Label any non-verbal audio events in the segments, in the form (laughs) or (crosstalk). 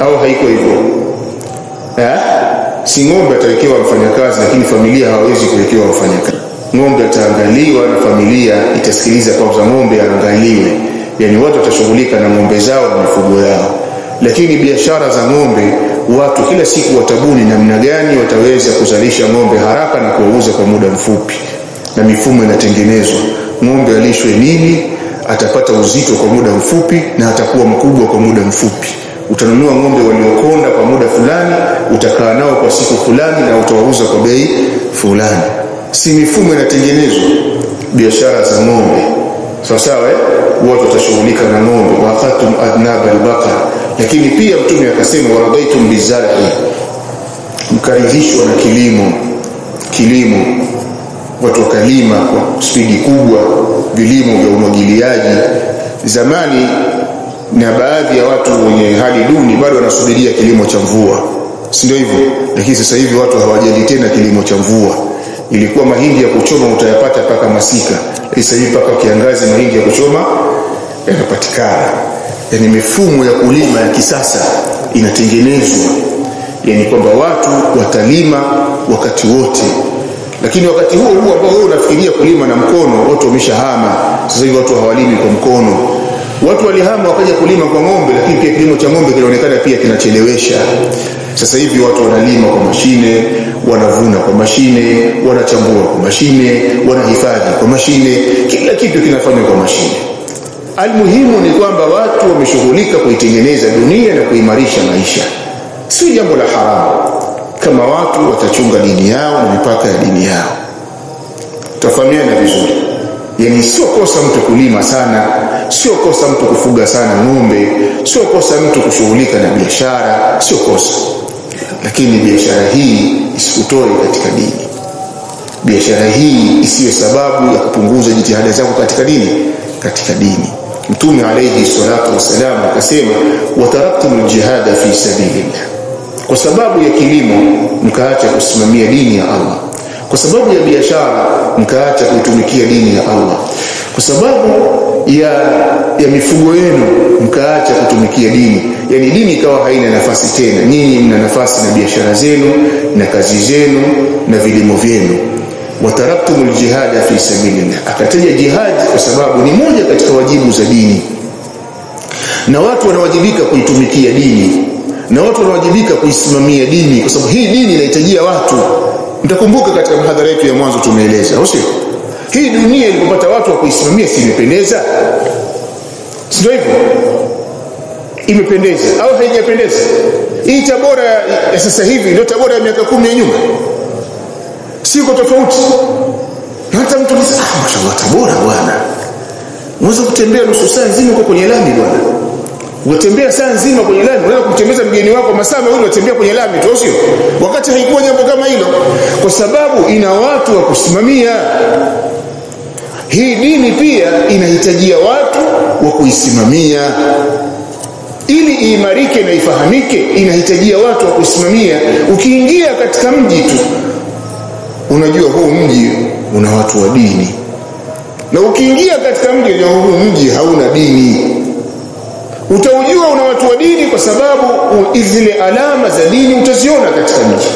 au haiko hivyo? Eh si ng'ombe atawekewa mfanyakazi lakini familia hawawezi kuwekewa mfanyakazi. Ng'ombe ataangaliwa na familia itasikiliza kwamba ng'ombe aangaliwe. Yani watu watashughulika na ng'ombe zao na mifugo yao. Lakini biashara za ng'ombe watu kila siku watabuni namna gani wataweza kuzalisha ng'ombe haraka na kuwauza kwa muda mfupi. Na mifumo inatengenezwa. Ng'ombe alishwe nini atapata uzito kwa muda mfupi na atakuwa mkubwa kwa muda mfupi utanunua ng'ombe waliokonda kwa muda fulani utakaa nao kwa siku fulani na utawauza kwa bei fulani. Si mifumo inatengenezwa biashara za ng'ombe. Sawa sawa eh? Watu watashughulika na ng'ombe. Waqatum adnab albaqar lakini pia mtume akasema waradaitum bizar'i. Mkaridhishwa na kilimo. Kilimo. Watu wakalima kwa spidi kubwa vilimo vya umwagiliaji. Zamani na baadhi ya watu wenye hali duni bado wanasubiria kilimo cha mvua. Si ndio hivyo? Lakini sasa hivi watu hawajali tena kilimo cha mvua. Ilikuwa mahindi ya kuchoma utayapata paka masika. Sasa hivi paka kiangazi mahindi ya kuchoma yanapatikana. Yani mifumo ya kulima ya kisasa inatengenezwa. Yani kwamba watu watalima wakati wote. Lakini wakati huo huo ambao wewe unafikiria kulima na mkono watu wameshahama. Sasa hivi watu hawalimi kwa mkono watu walihama wakaja kulima kwa ng'ombe lakini pia kilimo cha ng'ombe kinaonekana pia kinachelewesha. Sasa hivi watu wanalima kwa mashine wanavuna kwa mashine wanachambua kwa mashine wanahifadhi kwa mashine. Kila kitu kinafanywa kwa mashine. Almuhimu ni kwamba watu wameshughulika kuitengeneza dunia na kuimarisha maisha. Si jambo la haramu. Kama watu watachunga dini yao na mipaka ya dini yao. Tafahamiana vizuri. Yani sio kosa mtu kulima sana sio kosa mtu kufuga sana ng'ombe sio kosa mtu kushughulika na biashara sio kosa. Lakini biashara hii isikutoe katika dini. Biashara hii isiwe sababu ya kupunguza jitihada zako katika dini? Katika dini. Mtume alayhi salatu wasalam akasema wataraktumul jihada fi sabilillah. Kwa sababu ya kilimo mkaacha kusimamia dini ya Allah. Kwa sababu ya biashara mkaacha kuitumikia dini ya Allah kwa sababu ya ya mifugo yenu mkaacha kutumikia dini. Yani dini ikawa haina nafasi tena. Nyinyi mna nafasi na biashara zenu na kazi zenu na vilimo vyenu. Wataraktumul jihada fi sabilillah. Akataja jihad kwa sababu ni moja katika wajibu za dini. Na watu wanawajibika kuitumikia dini. Na watu wanawajibika kuisimamia dini. Kwa sababu hii dini inahitajia watu. Mtakumbuka katika mhadhara yetu ya mwanzo tumeeleza au sio hii dunia ilipopata watu wa kuisimamia si imependeza? Sio hivyo? Imependeza au haijapendeza? Hii tabora ya sasa hivi ndio tabora ya miaka kumi ya nyuma. Siko tofauti. Hata mtu anasema ah mashallah tabora bwana. Unaweza kutembea nusu saa nzima uko kwenye lami bwana. Unatembea saa nzima kwenye lami. Unaweza kumtembeza mgeni wako masaa mawili unatembea kwenye lami tu sio? Wakati haikuwa jambo kama hilo. Kwa sababu ina watu wa kusimamia hii dini pia inahitajia watu wa kuisimamia. Ili iimarike na ifahamike inahitajia watu wa kuisimamia. Ukiingia katika mji tu unajua huu mji una watu wa dini. Na ukiingia katika mji unajua huu mji hauna dini. Utaujua una watu wa dini kwa sababu zile alama za dini utaziona katika mji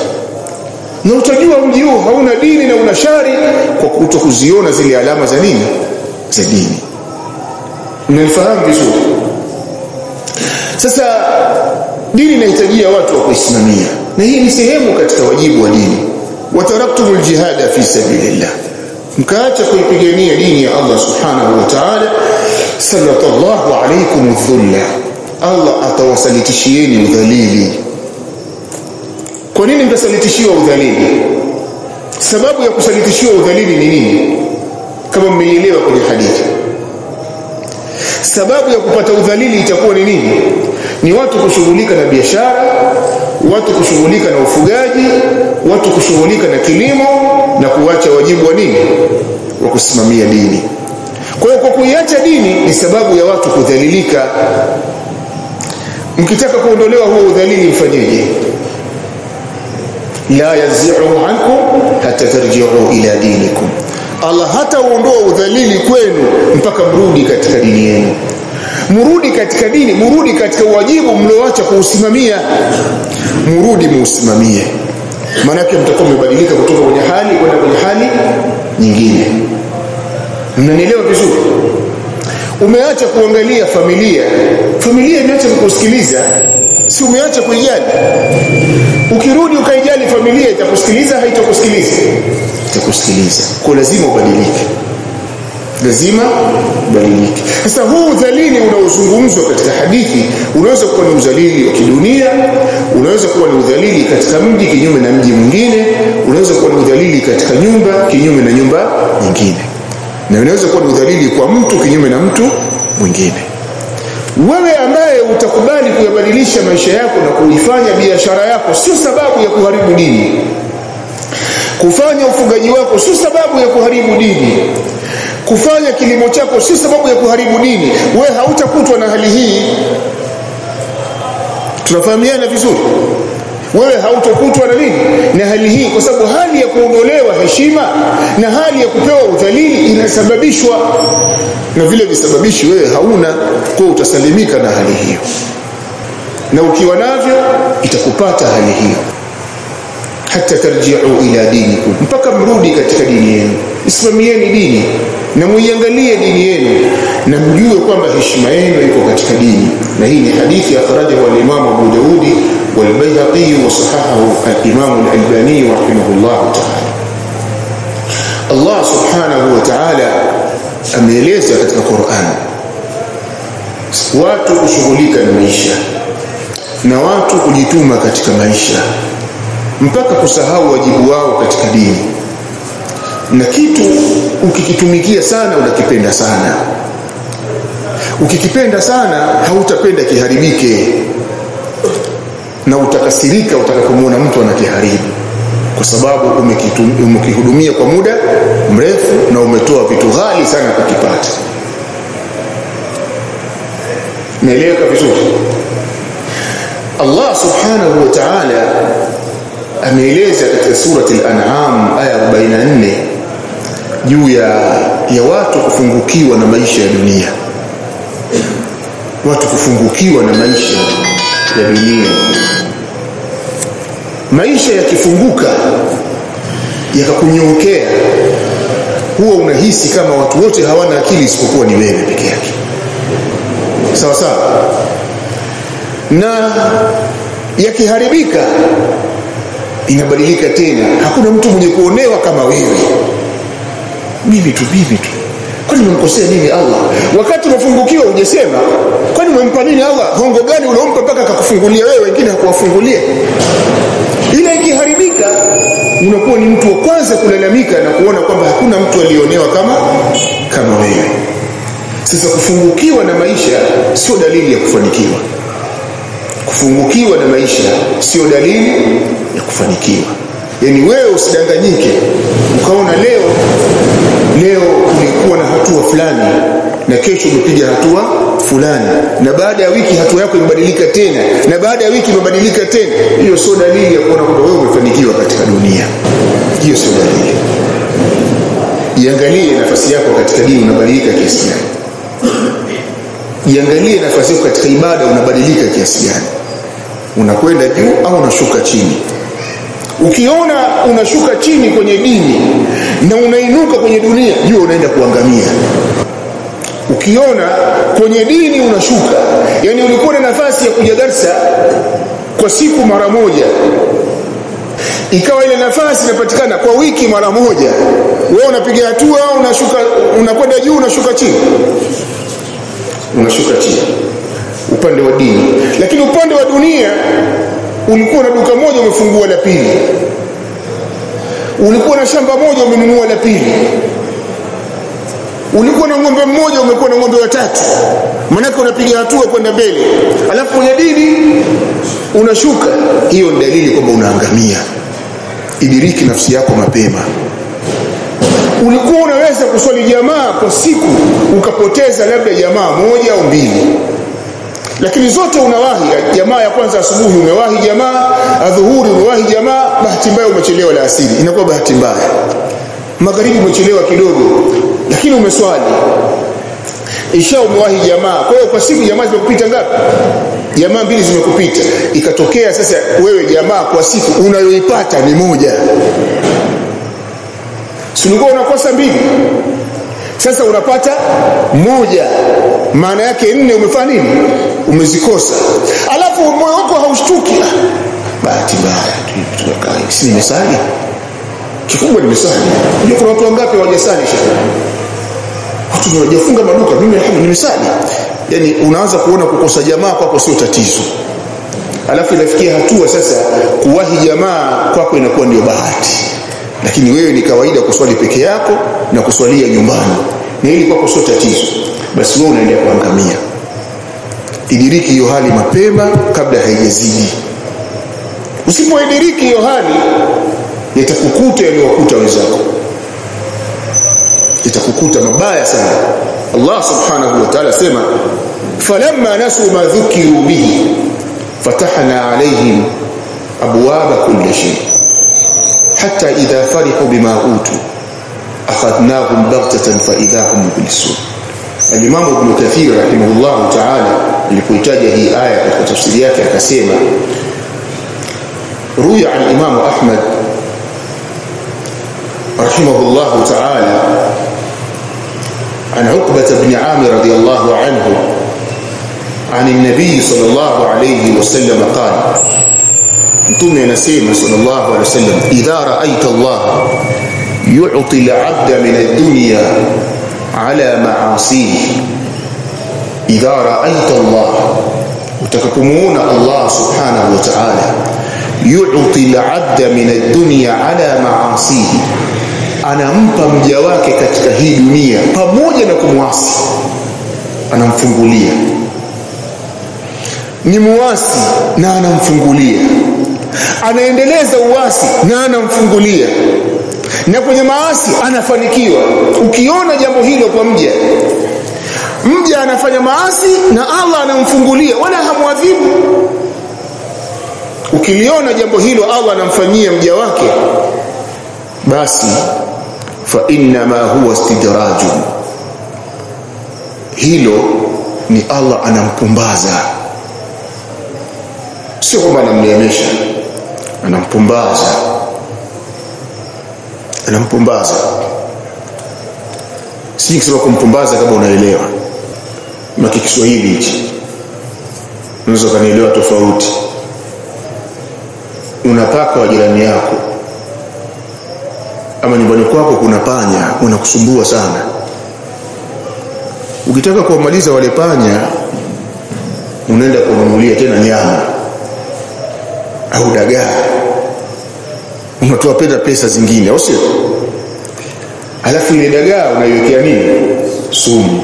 na utajua mji huu hauna dini na una shari kwa kutokuziona zile alama za nini? Za dini. Mnafahamu vizuri. Sasa dini inahitajia watu wa kuisimamia. Na hii ni sehemu katika wajibu wa dini. Wataraktumul jihada fi sabilillah. Mkaacha kuipigania dini ya Allah subhanahu wa ta'ala. Sallallahu alaykum dhulla Allah atawasalitishieni udhalili kwa nini mtasalitishiwa udhalili? Sababu ya kusalitishiwa udhalili ni nini? Kama mmeielewa kwenye hadithi. Sababu ya kupata udhalili itakuwa ni nini? Ni watu kushughulika na biashara watu kushughulika na ufugaji watu kushughulika na kilimo na kuacha wajibu wa nini? Wa kusimamia dini. Kwa hiyo kwa kuiacha dini ni sababu ya watu kudhalilika. Mkitaka kuondolewa huo udhalili mfanyeje la yazi'u ankum hatta tarji'u ila dinikum. Allah hata uondoa udhalili kwenu mpaka mrudi katika dini yenu. Mrudi katika dini mrudi katika wajibu mlioacha kuusimamia. Mrudi muusimamie. Maana yake mtakuwa mmebadilika kutoka kwenye hali kwenda kwenye hali nyingine. Mnanielewa vizuri? Umeacha kuangalia familia. Familia imeacha kukusikiliza si umeacha kuijali. Ukirudi ukaijali familia itakusikiliza haitakusikiliza. Itakusikiliza. Kwa lazima ubadilike. Lazima ubadilike. Sasa huu udhalili unaozungumzwa katika hadithi unaweza kuwa ni udhalili wa kidunia unaweza kuwa ni udhalili katika mji kinyume na mji mwingine unaweza kuwa ni udhalili katika nyumba kinyume na nyumba nyingine. Na unaweza kuwa ni udhalili kwa mtu kinyume na mtu mwingine wewe ambaye utakubali kuyabadilisha maisha yako na kuifanya biashara yako sio sababu ya kuharibu dini. Kufanya ufugaji wako sio sababu ya kuharibu dini. Kufanya kilimo chako sio sababu ya kuharibu dini. Wewe hautakutwa na hali hii. Tunafahamiana vizuri wewe hautokutwa na nini? Na hali hii kwa sababu hali ya kuondolewa heshima na hali ya kupewa udhalili inasababishwa na vile visababishi wewe hauna kwa utasalimika na hali hiyo. Na ukiwa navyo itakupata hali hiyo. Hata tarjiu ila dinikum mpaka mrudi katika dini yenu. Isimamieni dini na muiangalie dini yenu na mjue kwamba heshima yenu iko katika dini. Na hii ni hadithi ya akhrajahu al-Imam Abu Daudi wal-Baihaqi الإمام الألباني رحمه الله تعالى Allah subhanahu wa ta'ala ameeleza katika Qur'an watu kushughulika na maisha na watu kujituma katika maisha mpaka kusahau wajibu wao katika dini. Na kitu ukikitumikia sana unakipenda sana. Ukikipenda sana hautapenda kiharibike na utakasirika utakapomwona mtu anakiharibu. Kwa sababu umekihudumia kwa muda mrefu na umetoa vitu ghali sana kukipata. Naeleweka vizuri? Allah subhanahu wa ta'ala ameeleza katika surati al-an'am aya 44 juu ya ya watu kufungukiwa na maisha ya dunia. Watu kufungukiwa na maisha ya dunia maisha yakifunguka yakakunyokea huwa unahisi kama watu wote hawana akili isipokuwa ni wewe peke yake. Sawa sawa? Na yakiharibika inabadilika tena. Hakuna mtu mwenye kuonewa kama wewe. Mimi tu mimi tu kwani umemkosea nini Allah? Wakati umefungukiwa ujesema kwani umempa nini Allah? Hongo gani uliompa mpaka akakufungulia wewe wengine hakuwafungulia? Ile ikiharibika unakuwa ni mtu wa kwanza kulalamika na kuona kwamba hakuna mtu alionewa kama kama wewe. Sasa kufungukiwa na maisha sio dalili ya kufanikiwa. Kufungukiwa na maisha sio dalili ya kufanikiwa yani wewe usidanganyike ukaona leo leo ulikuwa na hatua fulani na kesho umepiga hatua fulani. Na baada ya wiki hatua yako imebadilika tena na baada ya wiki imebadilika tena. Hiyo sio dalili ya kuona kwamba wewe umefanikiwa katika dunia. Hiyo sio dalili. Iangalie nafasi yako katika dini unabadilika kiasi gani. Iangalie nafasi yako katika ibada unabadilika kiasi gani. Unakwenda juu au unashuka chini ukiona unashuka chini kwenye dini na unainuka kwenye dunia jua unaenda kuangamia. Ukiona kwenye dini unashuka yani ulikuwa na nafasi ya kuja darsa kwa siku mara moja ikawa ile nafasi inapatikana kwa wiki mara moja wewe unapiga hatua unashuka unakwenda juu unashuka chini. Unashuka chini. Upande wa dini. Lakini upande wa dunia ulikuwa na duka moja umefungua la pili. Ulikuwa na shamba moja umenunua la pili. Ulikuwa na ng'ombe mmoja umekuwa na ng'ombe watatu manake unapiga hatua kwenda mbele. Alafu kwenye dini unashuka. Hiyo ni dalili kwamba unaangamia. Idiriki nafsi yako mapema. Ulikuwa unaweza kuswali jamaa kwa siku ukapoteza labda jamaa moja au mbili lakini zote unawahi jamaa ya kwanza asubuhi umewahi jamaa adhuhuri umewahi jamaa bahati mbaya umechelewa la asili. Inakuwa bahati mbaya. Magharibi umechelewa kidogo lakini umeswali. Isha umewahi jamaa. Kwa hiyo kwa siku jamaa zimekupita ngapi? Jamaa mbili zimekupita. Ikatokea sasa wewe jamaa kwa siku unayoipata ni moja. Si unakosa mbili? Sasa unapata moja. Maana yake nne umefanya nini umezikosa. Alafu moyo wako haushtuki. Bahati mbaya tunakaa si nimesali? Kikubwa nimesali. Ndio kuna watu wangapi hawajasali watu hawajafunga maduka mimi alhamdulillah nimesali. Yani unaanza kuona kukosa jamaa kwako sio tatizo. Alafu inafikia hatua sasa kuwahi jamaa kwako inakuwa ndio bahati. Lakini wewe ni kawaida kuswali peke yako na kuswalia nyumbani. Na hili kwako sio tatizo. Basi wewe unaendelea kuangamia idiriki hiyo hali mapema kabla haijazidi. Usipoidiriki hiyo hali yatakukuta yaliyowakuta wenzako. Itakukuta mabaya sana. Allah subhanahu wa ta'ala sema falamma nasu ma dhukiru bihi fatahna alayhim abwaba kulli shay hatta idha farihu bima utu akhadnahum baghtatan fa idha hum mublisun Al-Imam Ibn Kathir rahimahullah ta'ala aya katika tafsiri yake akasema ruya an Imam Ahmad rahimahullah ta'ala عن عقبة بن عامر رضي الله عنه عن النبي صلى الله عليه وسلم قال متوم نسيم صلى الله عليه وسلم إذا رأيت الله يعطي العبد من الدنيا على معاصيه. idha ra'aita Allah utakapomuona Allah subhanahu wa ta'ala yu'ti al-'abda min ad-dunya ala ma'asihi anampa mja wake katika hii dunia pamoja na kumwasi anamfungulia. Ni muasi na anamfungulia. Anaendeleza uasi na anamfungulia. Na kwenye maasi anafanikiwa. Ukiona jambo hilo kwa mja mja anafanya maasi na Allah anamfungulia. Wala hamwadhibu. Ukiliona jambo hilo Allah anamfanyia mja wake. Basi fa inna ma huwa istidraj hilo ni Allah anampumbaza. Sio kwamba anamneemesha anampumbaza. Anampumbaza. Si kusema kumpumbaza kama unaelewa maki Kiswahili hichi. Unaweza kanielewa tofauti. Unapaka wa jirani yako. Ama nyumbani kwako kuna panya unakusumbua sana. Ukitaka kuwamaliza wale panya unaenda kununulia tena nyama. Au dagaa. Unatoa pesa pesa zingine au sio? Alafu ile dagaa unaiwekea nini? Sumu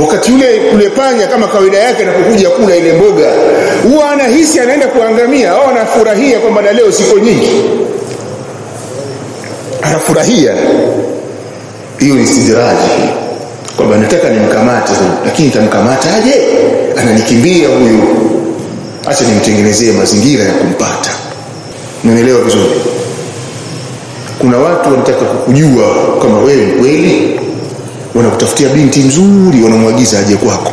wakati ule ule panya kama kawaida yake anapokuja kula ile mboga huwa anahisi anaenda kuangamia. Au anafurahia kwamba na leo siko nyingi. Anafurahia. Hiyo ni istidraji. Kwamba nataka nimkamate huyu. Lakini nitamkamataje ananikimbia huyu. Acha nimtengenezee mazingira ya kumpata. Nimeelewa vizuri? Kuna watu wanataka kukujua kama wewe kweli, wanakutafutia binti nzuri, wanamwagiza aje kwako,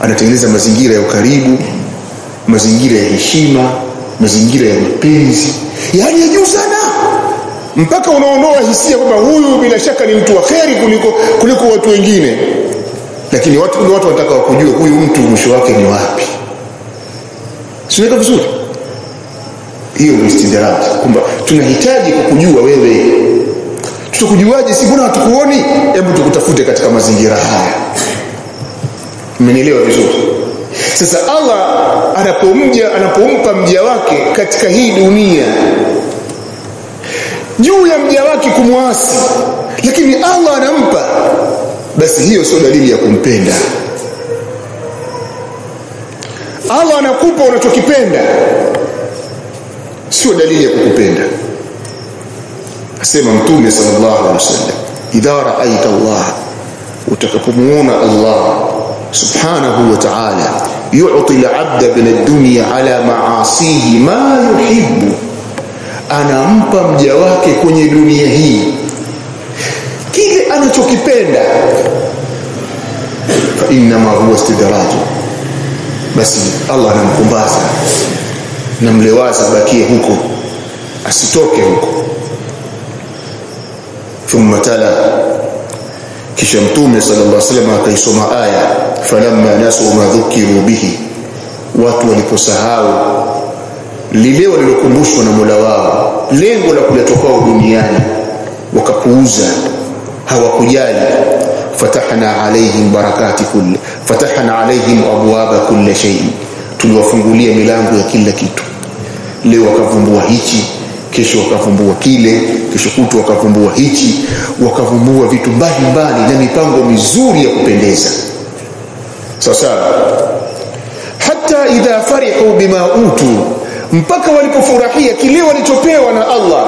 anatengeneza mazingira ya ukaribu, mazingira ya heshima, mazingira ya mapenzi. Yani hali ya juu sana, mpaka unaondoa hisia kwamba huyu bila shaka ni mtu wa kheri kuliko kuliko watu wengine. Lakini watu watu wanataka wakujue huyu mtu mwisho wake ni wapi. Siweka vizuri? Hiyo ni kwamba tunahitaji kukujua wewe tutakujuaje si mbona hatukuoni? Hebu tukutafute katika mazingira haya. Mmenielewa vizuri? Sasa Allah anapomja anapompa mja wake katika hii dunia juu ya mja wake kumwasi lakini Allah anampa basi hiyo sio dalili ya kumpenda. Allah anakupa unachokipenda sio dalili ya kukupenda asema mtume sallallahu alaihi wasallam idha ra'aita Allah utakapomuona Allah subhanahu wa ta'ala yu'ti al-'abda min ad-dunya 'ala ma'asihi ma yuhibbu anampa mja wake kwenye dunia hii. Kile anachokipenda fa innama huwa istidraj basi Allah anamkumbaza namlewaza bakie huko asitoke huko thumma tala. Kisha mtume sallallahu alaihi wasallam akaisoma aya falamma nasu ma dhukiru bihi. Watu waliposahau lile walilokumbushwa na Mola wao lengo la kuletwa kwao duniani wakapuuza hawakujali. Fatahna alaihim barakati kulli fatahna alaihim abwaba kulli shay. Tuliwafungulia milango ya kila kitu. Leo wakavumbua hichi kesho wakavumbua kile kesho kutu wakavumbua hichi wakavumbua vitu mbalimbali na mipango mizuri ya kupendeza. Sasa hata idha farihu bima utu mpaka walipofurahia kile walichopewa na Allah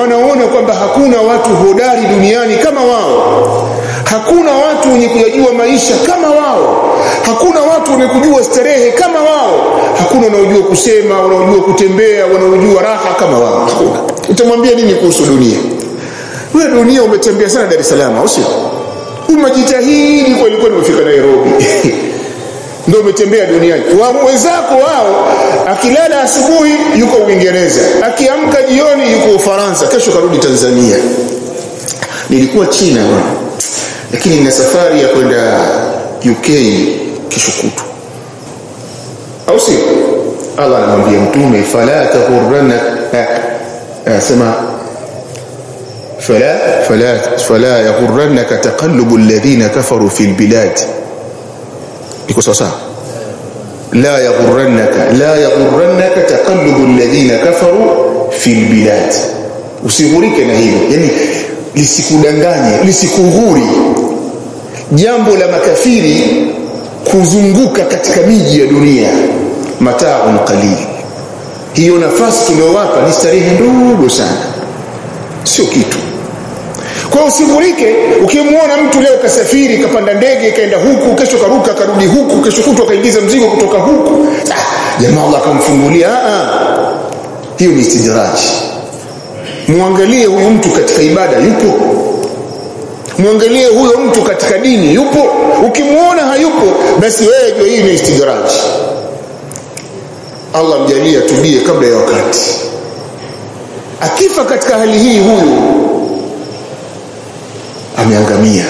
wanaona kwamba hakuna watu hodari duniani kama wao hakuna watu wenye kujua maisha kama wao. Hakuna watu wenye kujua starehe kama wao. Hakuna wanaojua kusema wanaojua kutembea wanaojua raha kama wao. Hakuna. Utamwambia nini kuhusu dunia? Wewe dunia umetembea sana Dar es Salaam au sio? Umejitahidi kweli kweli umefika Nairobi. (laughs) Ndio umetembea duniani. Wenzako wao akilala asubuhi yuko Uingereza. Akiamka jioni yuko Ufaransa. Kesho karudi Tanzania. Nilikuwa China bwana lakini na safari ya kwenda UK kesho kutu au si Allah anamwambia mtume fala tahurrana asema fala fala fala yahurranaka taqallubu alladhina kafaru fil bilad iko sawa لا يغرنك لا يغرنك تقلب الذين كفروا في البلاد usigurike na hilo yani lisikudanganye lisikughuri jambo la makafiri kuzunguka katika miji ya dunia. Mataun qalil. Hiyo nafasi tuliowapa ni starehe ndogo sana. Sio kitu. Kwa usigurike ukimwona mtu leo kasafiri kapanda ndege kaenda huku kesho karuka karudi huku kesho kutu kaingiza mzigo kutoka huku. Ah, jamaa Allah akamfungulia hiyo ni istidraji muangalie huyu mtu katika ibada yupo muangalie huyo mtu katika dini yupo? Ukimuona hayupo basi wewe jua hii ni istidraji Allah mjalie atubie kabla ya wakati. Akifa katika hali hii huyu ameangamia.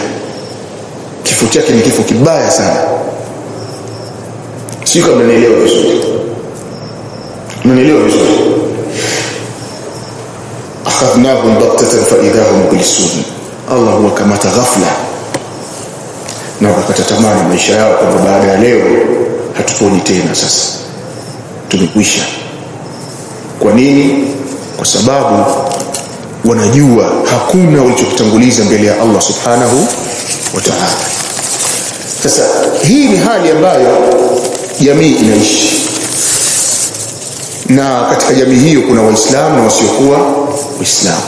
Kifo chake ni kifo kibaya sana. Sio kama nielewa vizuri. Nielewa vizuri. Akhadnahum baktatan fa idahum mublisun Allah huwa kamata ghafla na wakakata tamaa na maisha yao kwamba baada ya leo hatuponi tena sasa. Tumekwisha. Kwa nini? Kwa sababu wanajua hakuna walichokitanguliza mbele ya Allah subhanahu wa ta'ala. Sasa hii ni hali ambayo jamii inaishi. Na katika jamii hiyo kuna waislamu na wasiokuwa waislamu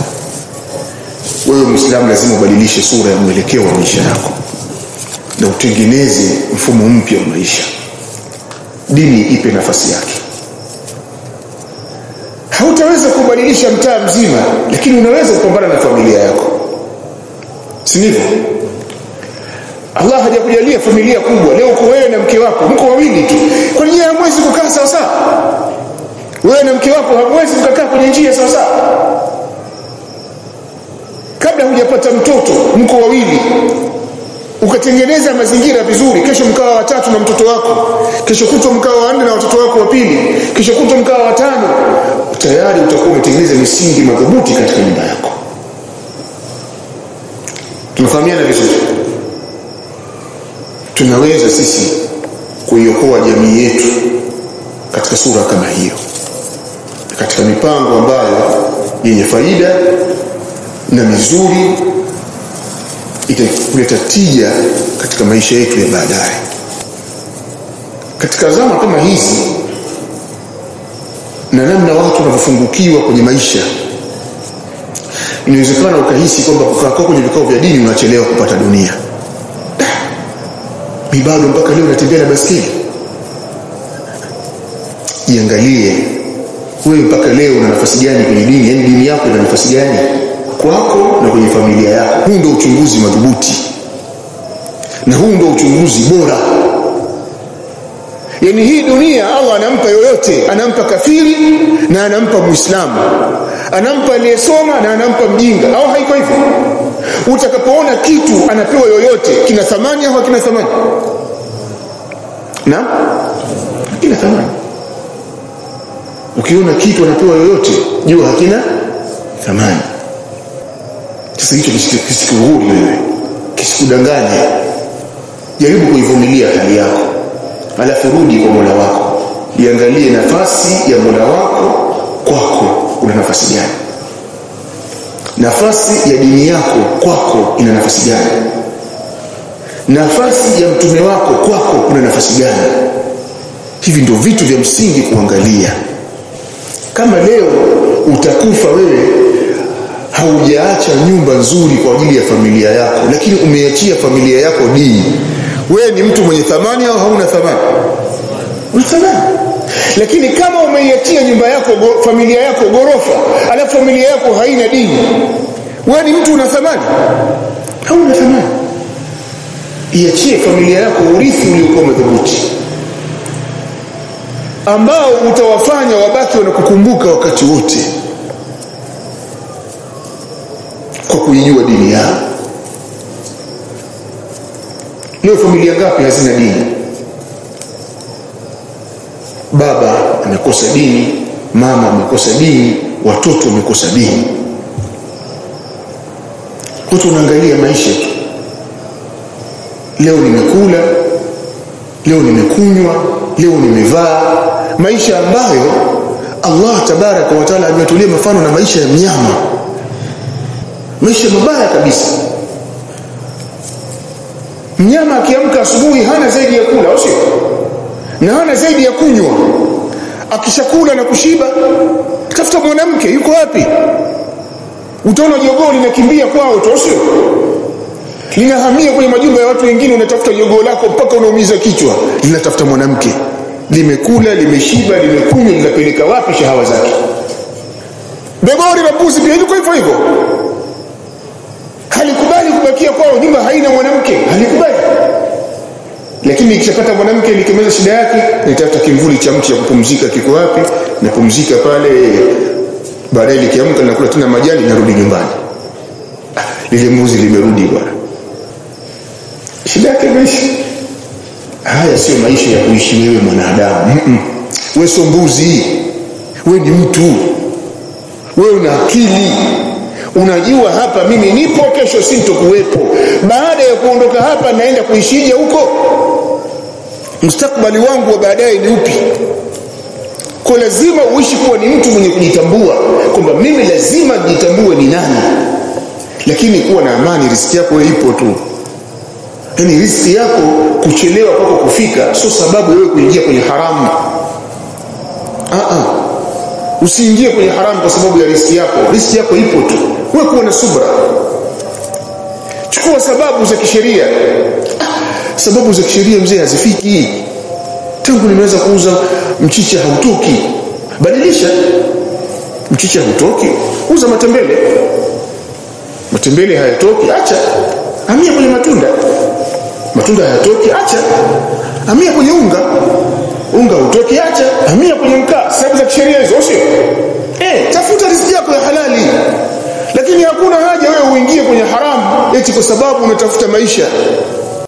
wewe muislamu lazima ubadilishe sura ya mwelekeo wa maisha yako na utengeneze mfumo mpya wa maisha. Dini ipe nafasi yake. Hautaweza kubadilisha mtaa mzima lakini unaweza kupambana na familia yako. Si ndivyo? Allah hajakujalia familia kubwa. Leo uko wewe na mke wako. Mko wawili tu. Kwa nini hamwezi kukaa sawa sawa wewe na mke wako hamwezi mkakaa kwenye njia sawa sawa kabla hujapata mtoto mko wawili. Ukatengeneza mazingira vizuri kesho mkawa watatu na mtoto wako. Kesho kutwa mkawa wanne na watoto wako wa pili. Kesho kutwa mkawa watano. Tayari utakuwa umetengeneza misingi madhubuti katika nyumba yako. Tunafahamiana vizuri? Tunaweza sisi kuiokoa jamii yetu katika sura kama hiyo. Katika mipango ambayo yenye faida na mizuri itakuleta tija katika maisha yetu ya baadaye. Katika zama kama hizi na namna watu wanavyofungukiwa kwenye maisha inawezekana ukahisi kwamba kukaa kwako kwenye vikao vya dini unachelewa kupata dunia. Mi bado mpaka leo natembea na baskeli jiangalie wewe mpaka leo una nafasi gani kwenye dini? Yani dini yako ina nafasi gani kwako na kwenye familia yako. Huu ndio uchunguzi madhubuti. Na huu ndio uchunguzi bora. Yani hii dunia Allah anampa yoyote. Anampa kafiri na anampa muislamu. Anampa aliyesoma na anampa mjinga. Au haiko hivyo? Utakapoona kitu anapewa yoyote kina thamani au hakina thamani? Na kina thamani. Ukiona kitu anapewa yoyote jua hakina thamani sasa hicho kisikughuri wewe. Kisikudanganye. Jaribu kuivumilia hali yako. Alafu rudi kwa Mola wako. Iangalie nafasi ya Mola wako kwako. Una nafasi gani? Nafasi ya dini yako kwako ina nafasi gani? Nafasi ya mtume wako kwako una nafasi gani? Hivi ndio vitu vya msingi kuangalia. Kama leo utakufa wewe haujaacha nyumba nzuri kwa ajili ya familia yako lakini umeachia familia yako dini wewe ni mtu mwenye thamani au hauna thamani? Una thamani. Lakini kama umeiachia nyumba yako go, familia yako gorofa alafu familia yako haina dini wewe ni mtu una thamani? Hauna thamani. Iachie familia yako urithi uliokuwa madhubuti ambao utawafanya wabaki wanakukumbuka wakati wote kwa kuijua dini yao. Leo familia ngapi hazina dini? Baba amekosa dini mama amekosa dini watoto wamekosa dini. Watu wanaangalia maisha tu. Leo nimekula leo nimekunywa leo nimevaa. Maisha ambayo Allah tabaraka wa taala ametulia mfano na maisha ya mnyama maisha mabaya kabisa. Mnyama akiamka asubuhi hana zaidi ya kula au sio? Na hana zaidi ya kunywa. Akishakula na kushiba tafuta mwanamke yuko wapi? Utaona jogoo linakimbia kwao tu sio? Linahamia kwenye majumba ya watu wengine unatafuta jogoo lako mpaka unaumiza kichwa. Linatafuta mwanamke. Limekula limeshiba limekunywa linapeleka wapi shahawa zake? Begori na mbuzi pia yuko hivyo hivyo halikubali kubakia kwao nyumba haina mwanamke. Halikubali. Lakini ikishapata mwanamke nikimeza shida yake nitafuta kimvuli cha mti ya kupumzika kiko wapi? Napumzika pale. Baadaye likiamka nakula tena majani narudi nyumbani. Lile mbuzi limerudi bwana. Shida yake imeisha. Haya sio maisha ya kuishi wewe mwanadamu. Mm -mm. wewe sio mbuzi. Wewe ni mtu. Wewe una akili unajua hapa mimi nipo kesho sintokuwepo baada ya kuondoka hapa naenda kuishije huko? Mustakbali wangu wa baadaye ni upi? Kwa lazima uishi kuwa ni mtu mwenye kujitambua kwamba mimi lazima nijitambue ni nani. Lakini kuwa na amani riski yako ipo tu. Yani riski yako kuchelewa kwako kufika sio sababu wewe kuingia kwenye haramu. Aa, usiingie kwenye haramu kwa sababu ya riski yako. Riski yako ipo tu. Wewe kuwa na subra. Chukua sababu za kisheria. Sababu za kisheria mzee hazifiki. Tangu nimeweza kuuza mchicha hautoki badilisha. Mchicha hautoki uza matembele. Matembele hayatoki. Acha. Amia kwenye matunda. Matunda hayatoki. Acha. Amia kwenye unga unga utoke. Acha hamia kwenye mkaa. Sababu za kisheria hizo sio? Eh tafuta riziki yako ya halali. Lakini hakuna haja wewe uingie kwenye haramu eti kwa sababu unatafuta maisha